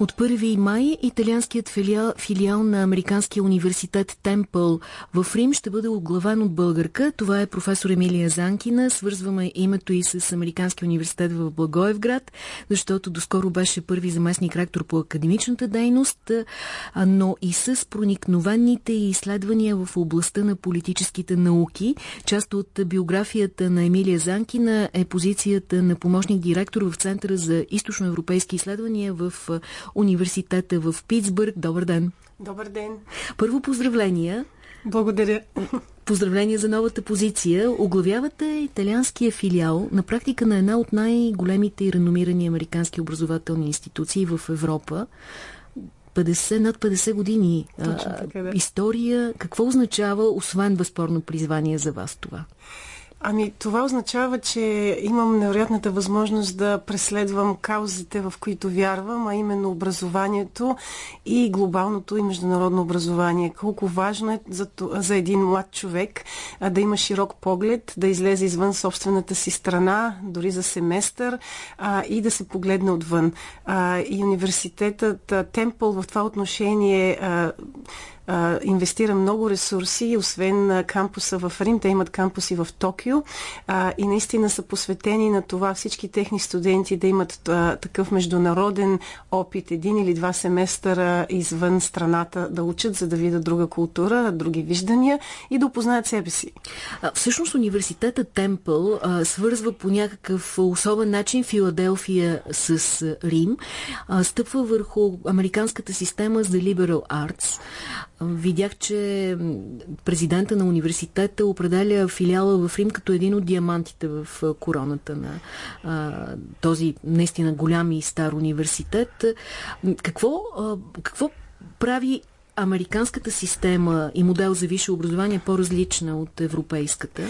От 1 май италианският филиал, филиал на Американския университет Темпъл в Рим ще бъде оглавен от българка. Това е професор Емилия Занкина. Свързваме името и с Американския университет в Благоевград, защото доскоро беше първи заместник ректор по академичната дейност, но и с проникновените изследвания в областта на политическите науки. Част от биографията на Емилия Занкина е позицията на помощник директор в Центъра за източноевропейски изследвания в университета в Питсбърг. Добър ден! Добър ден! Първо поздравления! Благодаря! Поздравления за новата позиция. Оглавявате италианския филиал на практика на една от най-големите и реномирани американски образователни институции в Европа. 50, над 50 години така, да. история. Какво означава, освен безспорно призвание за вас това? Ами, това означава, че имам невероятната възможност да преследвам каузите, в които вярвам, а именно образованието и глобалното и международно образование. Колко важно е за, за един млад човек а, да има широк поглед, да излезе извън собствената си страна, дори за семестър а, и да се погледне отвън. А, и университетът Темпъл в това отношение а, а, инвестира много ресурси, освен а, кампуса в Рим, те имат кампуси в Токио а, и наистина са посветени на това всички техни студенти да имат а, такъв международен опит, един или два семестъра извън страната да учат, за да видят друга култура, други виждания и да опознаят себе си. А, всъщност университета Темпъл а, свързва по някакъв особен начин Филаделфия с Рим, а, стъпва върху американската система за liberal arts. Видях, че президента на университета определя филиала в Рим като един от диамантите в короната на а, този наистина голям и стар университет. Какво, а, какво прави американската система и модел за висше образование по-различна от европейската?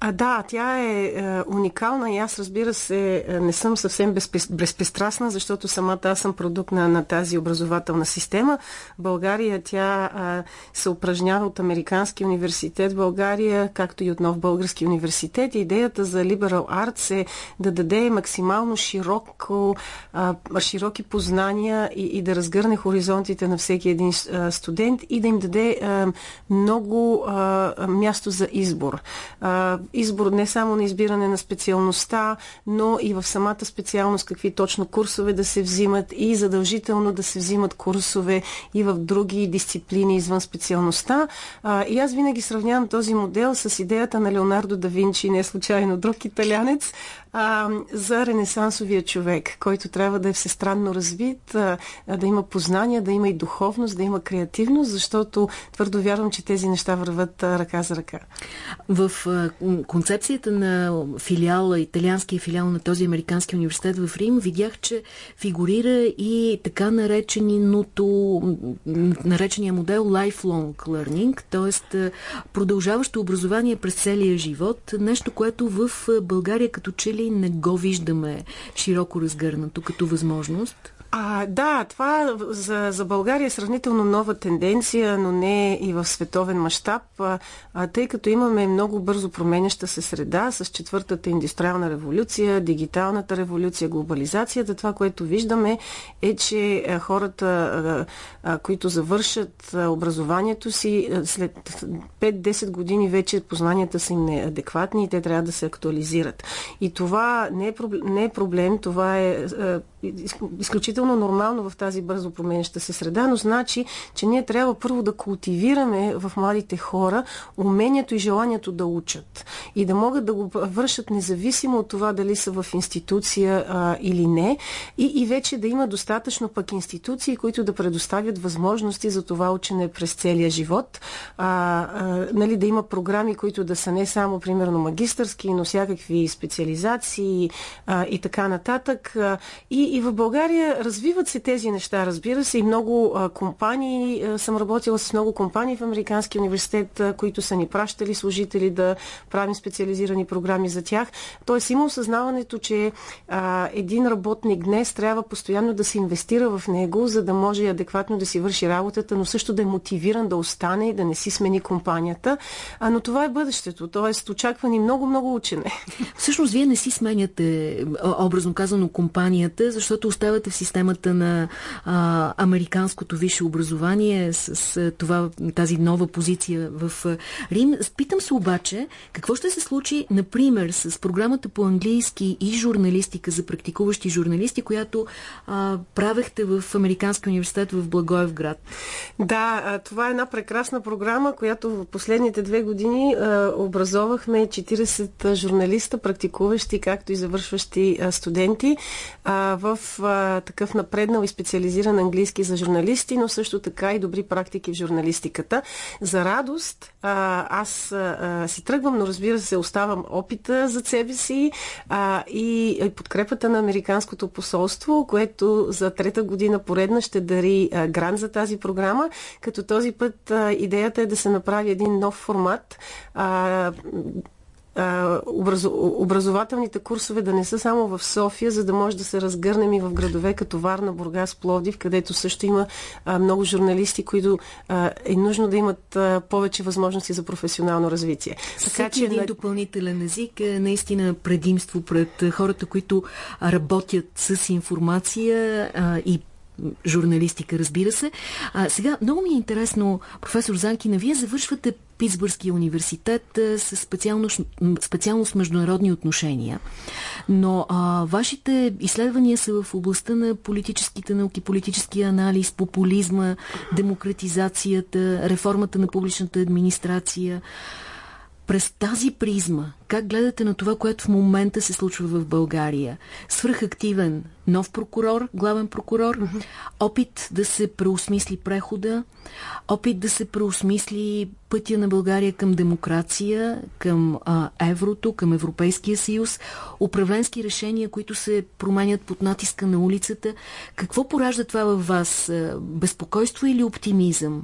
А, да, тя е, е уникална и аз разбира се е, не съм съвсем безпристрастна, защото самата аз съм продукт на, на тази образователна система. България тя а, се упражнява от Американски университет България, както и от нов български университет. Идеята за Liberal Arts е да даде максимално широко, а, широки познания и, и да разгърне хоризонтите на всеки един студент и да им даде а, много а, място за избор. Избор не само на избиране на специалността, но и в самата специалност какви точно курсове да се взимат и задължително да се взимат курсове и в други дисциплини извън специалността. А, и аз винаги сравнявам този модел с идеята на Леонардо да Винчи, не случайно друг италянец, а, за ренесансовия човек, който трябва да е всестранно развит, а, да има познания, да има и духовност, да има креативност, защото твърдо вярвам, че тези неща върват ръка за ръка. В концепцията на филиала, италианския филиал на този американски университет в Рим, видях, че фигурира и така нареченото, наречения модел lifelong learning, т.е. продължаващо образование през целия живот, нещо, което в България като че ли не го виждаме широко разгърнато като възможност? А, да, това за, за България е сравнително нова тенденция, но не и в световен мащаб, тъй като имаме много бързо променяща се среда с четвъртата индустриална революция, дигиталната революция, глобализацията. Това, което виждаме е, че хората, които завършат образованието си, след 5-10 години вече познанията са им неадекватни и те трябва да се актуализират. И това не е проблем, не е проблем това е изключително нормално в тази бързо променяща се среда, но значи, че ние трябва първо да култивираме в младите хора умението и желанието да учат и да могат да го вършат независимо от това дали са в институция а, или не и, и вече да има достатъчно пък институции, които да предоставят възможности за това учене през целия живот. А, а, нали, да има програми, които да са не само, примерно, магистърски, но всякакви специализации а, и така нататък. И и в България развиват се тези неща, разбира се, и много а, компании, а, съм работила с много компании в Американския университет, а, които са ни пращали служители да правим специализирани програми за тях. Тоест има осъзнаването, че а, един работник днес трябва постоянно да се инвестира в него, за да може адекватно да си върши работата, но също да е мотивиран да остане и да не си смени компанията. А, но това е бъдещето, т.е. очаква ни много-много учене. Всъщност, вие не си сменяте, образно казано, компанията, защото оставате в системата системата на а, американското висше образование, с, с това, тази нова позиция в Рим. Питам се обаче, какво ще се случи, например, с програмата по английски и журналистика за практикуващи журналисти, която а, правехте в Американския университет в Благоевград? Да, това е една прекрасна програма, която в последните две години а, образовахме 40 журналиста, практикуващи, както и завършващи а, студенти а, в а, такъв напреднал и специализиран английски за журналисти, но също така и добри практики в журналистиката. За радост, а, аз а, си тръгвам, но разбира се, оставам опита за себе си а, и, и подкрепата на Американското посолство, което за трета година поредна ще дари а, грант за тази програма, като този път а, идеята е да се направи един нов формат. А, образователните курсове да не са само в София, за да може да се разгърнем и в градове като Варна, Бургас, Пловдив, където също има много журналисти, които е нужно да имат повече възможности за професионално развитие. Така че един допълнителен език е наистина предимство пред хората, които работят с информация и журналистика, разбира се. А, сега, много ми е интересно, професор Занкина, вие завършвате Питсбъргския университет а, с специалност, специалност международни отношения, но а, вашите изследвания са в областта на политическите науки, политическия анализ, популизма, демократизацията, реформата на публичната администрация. През тази призма, как гледате на това, което в момента се случва в България? Свръхактивен нов прокурор, главен прокурор, mm -hmm. опит да се преосмисли прехода, опит да се преосмисли пътя на България към демокрация, към а, еврото, към Европейския съюз, управленски решения, които се променят под натиска на улицата. Какво поражда това във вас? Безпокойство или оптимизъм?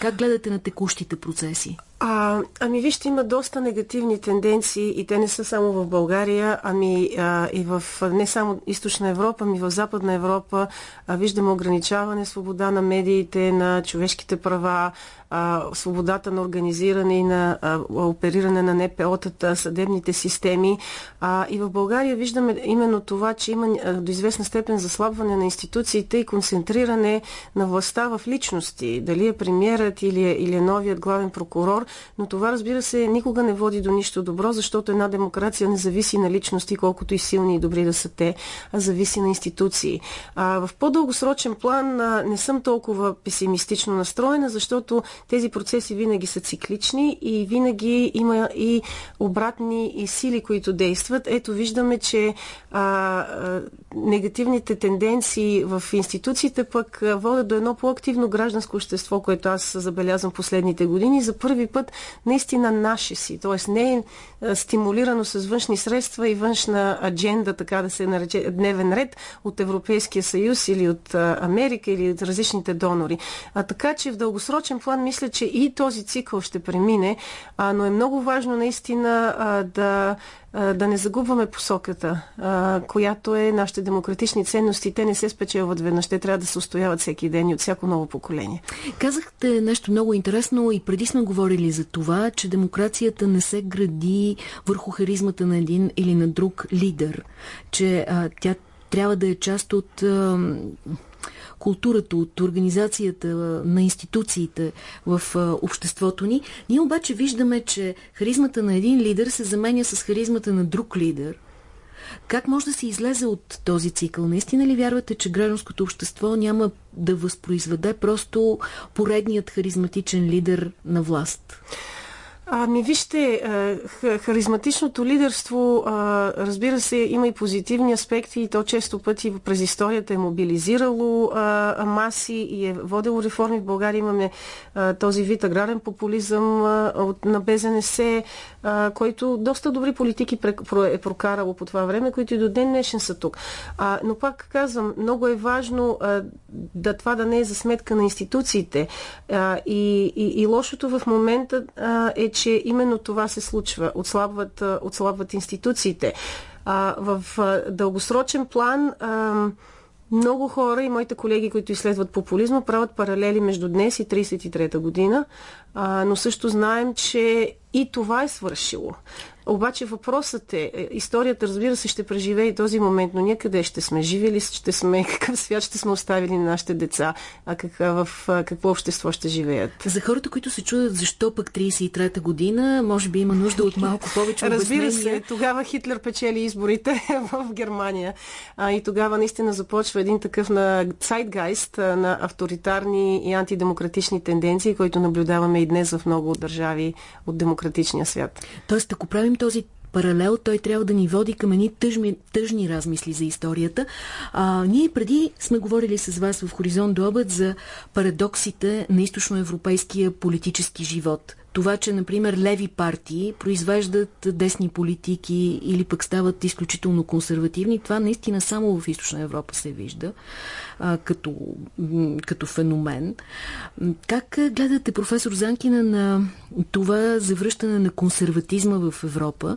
Как гледате на текущите процеси? А, ами вижте, има доста негативни тенденции и те не са само в България, ами а, и в не само източна Европа, ами в Западна Европа а, виждаме ограничаване свобода на медиите, на човешките права, а, свободата на организиране и на а, опериране на НПО-тата, съдебните системи. А, и в България виждаме именно това, че има а, до известна степен заслабване на институциите и концентриране на властта в личности. Дали е премиерът или е, или е новият главен прокурор, но това, разбира се, никога не води до нищо добро, защото една демокрация не зависи на личности, колкото и силни и добри да са те, а зависи на институции. А, в по-дългосрочен план а, не съм толкова песимистично настроена, защото тези процеси винаги са циклични и винаги има и обратни и сили, които действат. Ето, виждаме, че а, а, негативните тенденции в институциите пък водят до едно по-активно гражданско общество, което аз забелязвам последните години. За първи път път наистина наши си. Т.е. не е стимулирано с външни средства и външна адженда, така да се нарече, дневен ред от Европейския съюз или от Америка или от различните донори. А, така че в дългосрочен план мисля, че и този цикъл ще премине, а, но е много важно наистина а, да да не загубваме посоката, която е нашите демократични ценности. Те не се спечелват веднъж. Те трябва да се устояват всеки ден и от всяко ново поколение. Казахте нещо много интересно и преди сме говорили за това, че демокрацията не се гради върху харизмата на един или на друг лидер. Че а, тя трябва да е част от а, културата, от организацията на институциите в обществото ни. Ние обаче виждаме, че харизмата на един лидер се заменя с харизмата на друг лидер. Как може да се излезе от този цикъл? Наистина ли вярвате, че гражданското общество няма да възпроизведе просто поредният харизматичен лидер на власт? Ами вижте, харизматичното лидерство, разбира се, има и позитивни аспекти и то често пъти през историята е мобилизирало маси и е водело реформи. В България имаме този вид аграрен популизъм на БЗНС, който доста добри политики е прокарало по това време, които и до ден днешен са тук. Но пак казвам, много е важно да това да не е за сметка на институциите. И, и, и лошото в момента е, че именно това се случва. Отслабват, отслабват институциите. А, в дългосрочен план а, много хора и моите колеги, които изследват популизма, правят паралели между днес и 33-та година, а, но също знаем, че и това е свършило. Обаче въпросът е, е, историята разбира се ще преживее и този момент, но ние къде ще сме? Живи ли ще сме? Какъв свят ще сме оставили на нашите деца? А какъв, в какво общество ще живеят? За хората, които се чудят защо пък 33-та година, може би има нужда от малко повече обяснения. Разбира се, тогава Хитлер печели изборите в Германия. А, и тогава наистина започва един такъв на цайтгайст на авторитарни и антидемократични тенденции, които наблюдаваме и днес в много държави от демократичния свят. Тоест, ако правим този паралел, той трябва да ни води към едни тъжни, тъжни размисли за историята. А, ние преди сме говорили с вас в Хоризонт до обед за парадоксите на източноевропейския политически живот това, че, например, леви партии произвеждат десни политики или пък стават изключително консервативни, това наистина само в Източна Европа се вижда а, като, като феномен. Как гледате, професор Занкина, на това завръщане на консерватизма в Европа?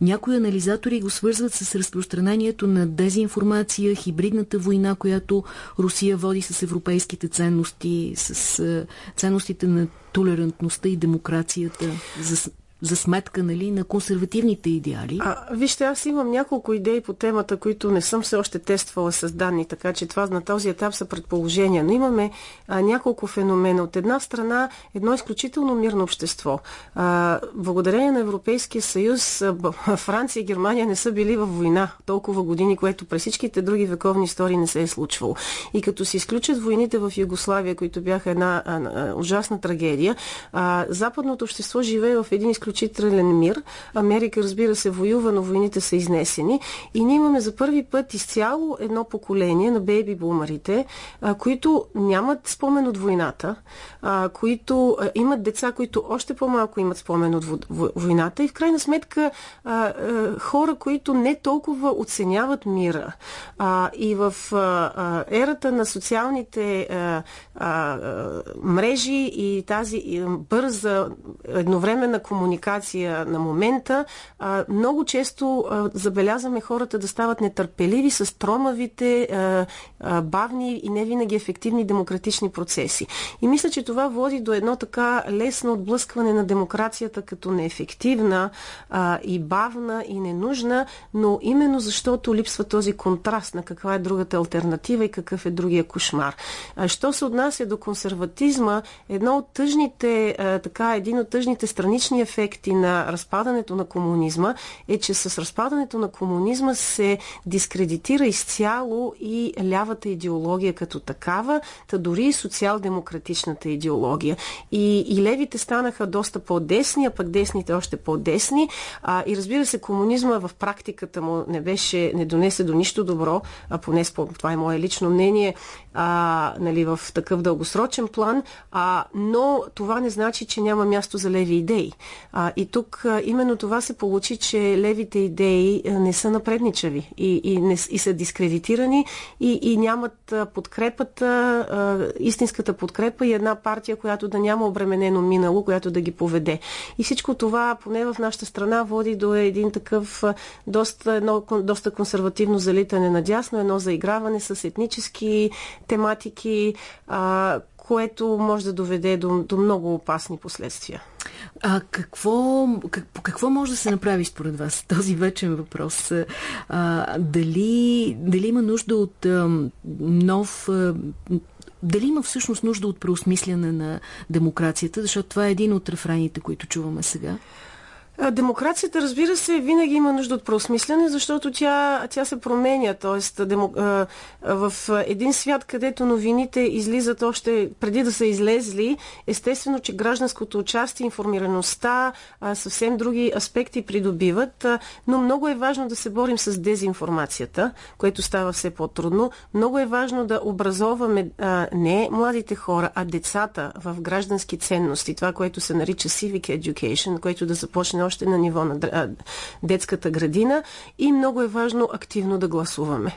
Някои анализатори го свързват с разпространението на дезинформация, хибридната война, която Русия води с европейските ценности, с ценностите на толерантността и демокрацията за за сметка нали, на консервативните идеали? А, вижте, аз имам няколко идеи по темата, които не съм все още тествала с данни, така че това на този етап са предположения. Но имаме а, няколко феномена. От една страна, едно изключително мирно общество. А, благодарение на Европейския съюз, Франция и Германия не са били във война толкова години, което през всичките други вековни истории не се е случвало. И като се изключат войните в Югославия, които бяха една а, а, ужасна трагедия, а, западното общество живее в един изключително изключителен мир. Америка, разбира се, воюва, но войните са изнесени. И ние имаме за първи път изцяло едно поколение на бейби бумарите, които нямат спомен от войната, които имат деца, които още по-малко имат спомен от войната и в крайна сметка хора, които не толкова оценяват мира. И в ерата на социалните мрежи и тази бърза едновременна комуникация на момента, а, много често а, забелязваме хората да стават нетърпеливи с тромавите, а, а, бавни и не винаги ефективни демократични процеси. И мисля, че това води до едно така лесно отблъскване на демокрацията като неефективна а, и бавна и ненужна, но именно защото липсва този контраст на каква е другата альтернатива и какъв е другия кошмар. А, що се отнася до консерватизма, едно от тъжните, а, така, един от тъжните странични ефекти на разпадането на комунизма е, че с разпадането на комунизма се дискредитира изцяло и лявата идеология като такава, та дори и социал-демократичната идеология. И, и левите станаха доста по-десни, а пък десните още по-десни. А, и разбира се, комунизма в практиката му не беше, не донесе до нищо добро, а поне това е мое лично мнение, а, нали, в такъв дългосрочен план, а, но това не значи, че няма място за леви идеи. А, и тук а, именно това се получи, че левите идеи а, не са напредничави и, и, не, и са дискредитирани и, и нямат а, подкрепата, а, истинската подкрепа и една партия, която да няма обременено минало, която да ги поведе. И всичко това, поне в нашата страна, води до един такъв а, доста, едно, доста консервативно залитане надясно, едно заиграване с етнически тематики, а, което може да доведе до, до много опасни последствия. А какво, как, какво може да се направи според вас? Този вечен въпрос. А, дали, дали има нужда от а, нов а, дали има всъщност нужда от преосмисляне на демокрацията, защото това е един от рефрените, които чуваме сега? Демокрацията, разбира се, винаги има нужда от преосмислене, защото тя, тя се променя. Тоест, демо, в един свят, където новините излизат още преди да са излезли, естествено, че гражданското участие, информираността, съвсем други аспекти придобиват, но много е важно да се борим с дезинформацията, което става все по-трудно. Много е важно да образоваме не младите хора, а децата в граждански ценности, това, което се нарича civic education, което да започне още на ниво на детската градина и много е важно активно да гласуваме.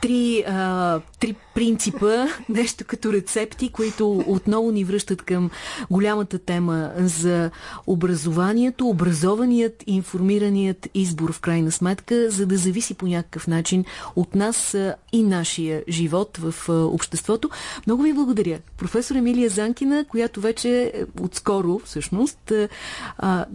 Три, а, три принципа, нещо като рецепти, които отново ни връщат към голямата тема за образованието, образованият, информираният избор в крайна сметка, за да зависи по някакъв начин от нас и нашия живот в обществото. Много ви благодаря. Професор Емилия Занкина, която вече отскоро, всъщност, а,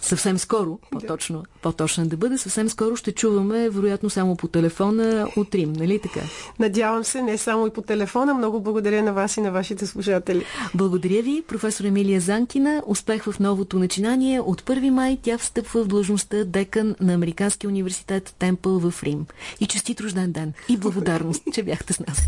съвсем скоро, по-точно, по-точно да бъде, съвсем скоро ще чуваме, вероятно само по телефона от Рим, нали така? Надявам се, не само и по телефона. Много благодаря на вас и на вашите служатели. Благодаря ви, професор Емилия Занкина. Успех в новото начинание. От 1 май тя встъпва в длъжността декан на Американския университет Темпъл в Рим. И честит рожден ден. И благодарност, че бяхте с нас.